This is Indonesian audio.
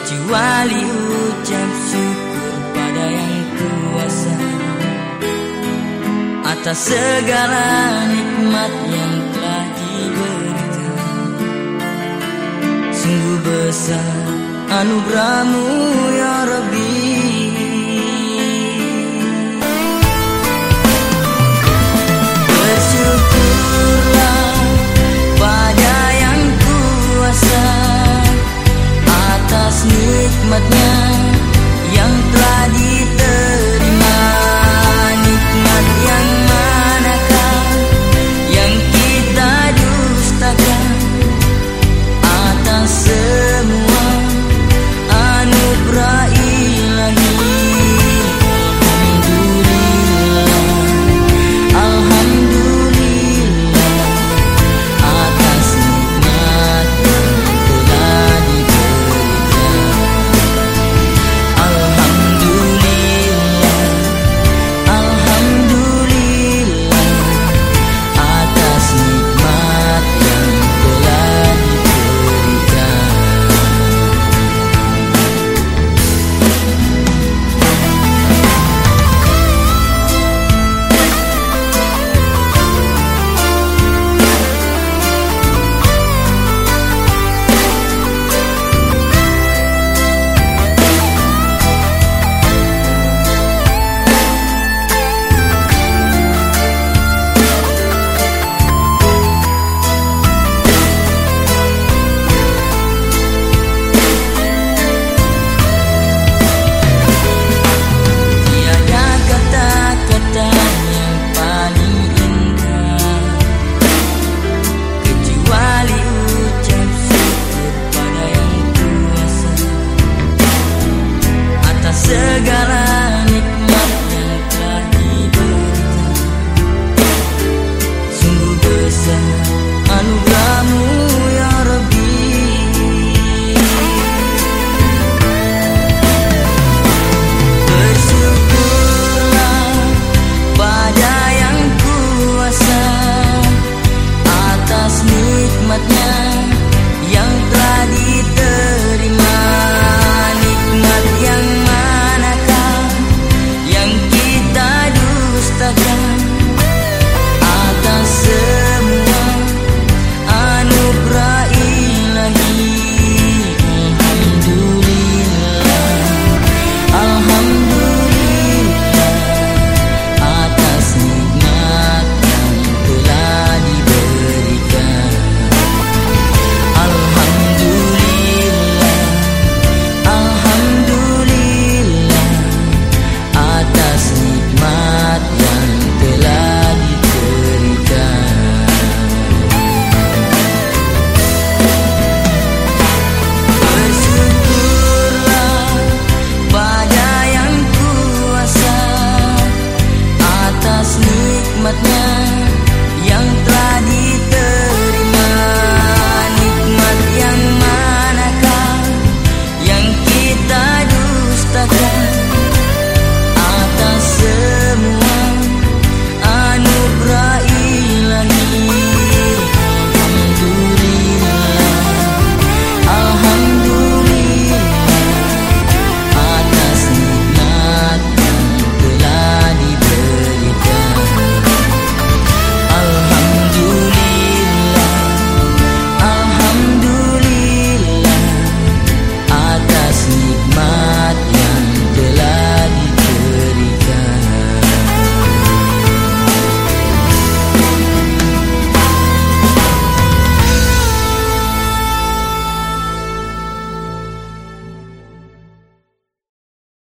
kecuali ucap syukur pada yang kuasa atas segala nikmat yang telah diberikan. Sungguh besar anugerahmu ya Rabbi segala